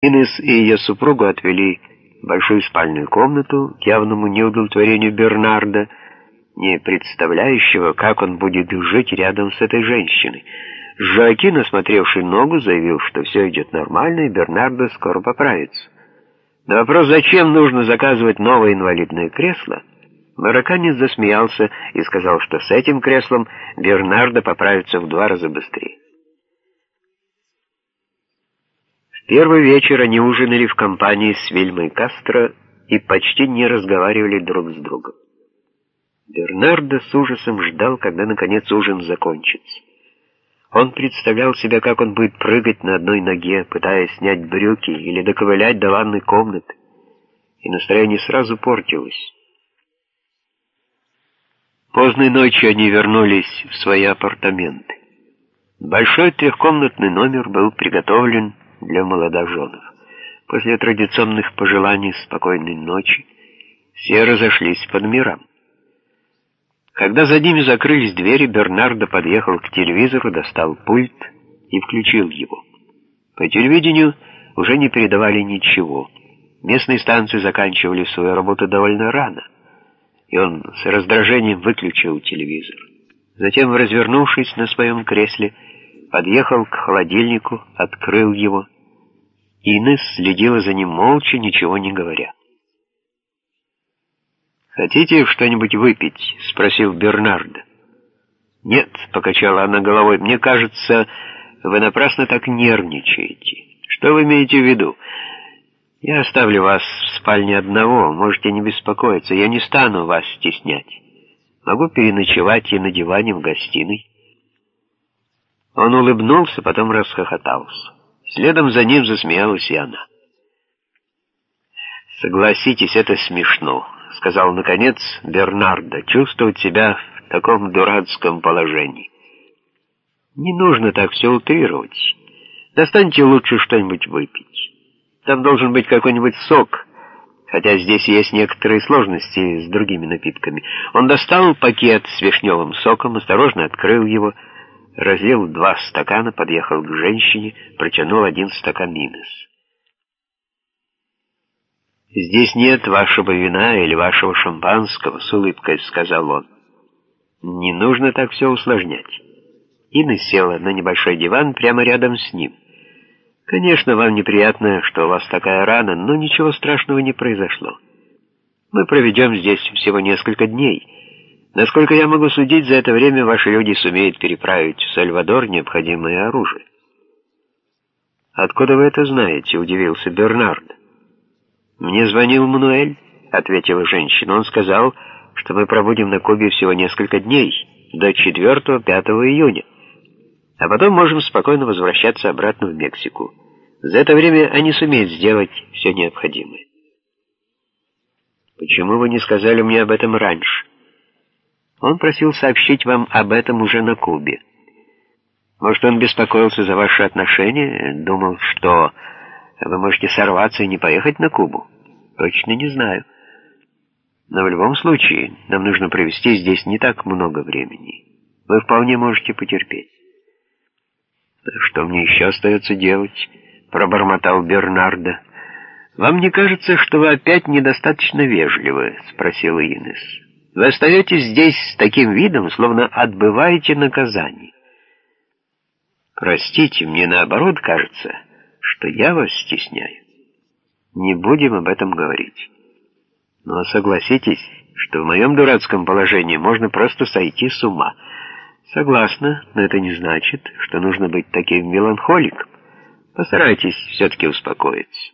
Инес и ее супругу отвели большую спальную комнату к явному неудовлетворению Бернарда, не представляющего, как он будет жить рядом с этой женщиной. Жоакин, осмотревший ногу, заявил, что все идет нормально, и Бернардо скоро поправится. На вопрос, зачем нужно заказывать новое инвалидное кресло, Марокканец засмеялся и сказал, что с этим креслом Бернардо поправится в два раза быстрее. Первый вечер они ужинали в компании с Вильмой Кастро и почти не разговаривали друг с другом. Бернардо с ужасом ждал, когда наконец ужин закончится. Он представлял себе, как он будет прыгать на одной ноге, пытаясь снять брюки или доковылять до ванной комнаты, и настроение сразу портилось. Поздной ночью они вернулись в свои апартаменты. Большой трехкомнатный номер был приготовлен для молодоженов. После традиционных пожеланий спокойной ночи все разошлись по номерам. Когда за ними закрылись двери, Бернардо подъехал к телевизору, достал пульт и включил его. По телевидению уже не передавали ничего. Местные станции заканчивали свою работу довольно рано, и он с раздражением выключил телевизор. Затем, развернувшись на своем кресле, подъехал к холодильнику, открыл его. Инесс следила за ним молча, ничего не говоря. «Хотите что-нибудь выпить?» — спросил Бернардо. «Нет», — покачала она головой, — «мне кажется, вы напрасно так нервничаете. Что вы имеете в виду? Я оставлю вас в спальне одного, можете не беспокоиться, я не стану вас стеснять. Могу переночевать и на диване в гостиной». Он улыбнулся, потом расхохотался. Следом за ним засмеялась и она. «Согласитесь, это смешно», — сказал, наконец, Бернардо, «чувствовать себя в таком дурацком положении. Не нужно так все утрировать. Достаньте лучше что-нибудь выпить. Там должен быть какой-нибудь сок, хотя здесь есть некоторые сложности с другими напитками. Он достал пакет с вишневым соком, осторожно открыл его, — разлил два стакана, подъехал к женщине, протянул один стакан Инес. «Здесь нет вашего вина или вашего шампанского», — с улыбкой сказал он. «Не нужно так все усложнять». Инес села на небольшой диван прямо рядом с ним. «Конечно, вам неприятно, что у вас такая рана, но ничего страшного не произошло. Мы проведем здесь всего несколько дней». Насколько я могу судить, за это время ваши люди сумеют переправить в Сальвадор необходимое оружие. «Откуда вы это знаете?» — удивился Бернард. «Мне звонил Мануэль», — ответила женщина. «Он сказал, что мы пробудем на Кубе всего несколько дней, до 4-5 июня, а потом можем спокойно возвращаться обратно в Мексику. За это время они сумеют сделать все необходимое». «Почему вы не сказали мне об этом раньше?» Он просил сообщить вам об этом уже на Кубе. Может, он беспокоился за ваши отношения, думал, что вы можете сорваться и не поехать на Кубу? Точно не знаю. Но в любом случае, нам нужно провести здесь не так много времени. Вы вполне можете потерпеть. «Что мне еще остается делать?» — пробормотал Бернардо. «Вам не кажется, что вы опять недостаточно вежливы?» — спросила Инесс. Вы остаетесь здесь с таким видом, словно отбываете наказание. Простите, мне наоборот кажется, что я вас стесняю. Не будем об этом говорить. Но согласитесь, что в моем дурацком положении можно просто сойти с ума. Согласна, но это не значит, что нужно быть таким меланхоликом. Постарайтесь все-таки успокоиться.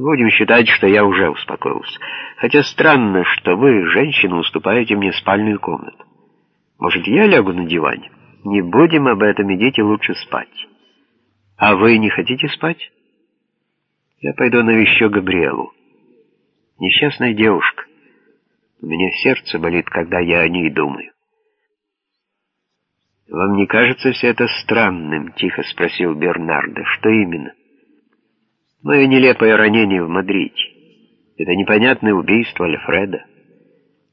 Будем считать, что я уже успокоился. Хотя странно, что вы, женщина, уступаете мне спальную комнату. Может, я лягу на диване? Не будем об этом, идите лучше спать. А вы не хотите спать? Я пойду навещу Габриэлу. Несчастная девушка. У меня сердце болит, когда я о ней думаю. «Вам не кажется все это странным?» — тихо спросил Бернардо. «Что именно?» Мое нелепое ранение в Мадриде. Это непонятное убийство Альфреда.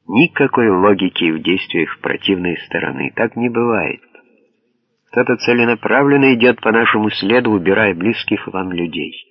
Никакой логики в действиях противной стороны. Так не бывает. Кто-то целенаправленно идет по нашему следу, убирая близких вам людей.